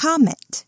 Comment.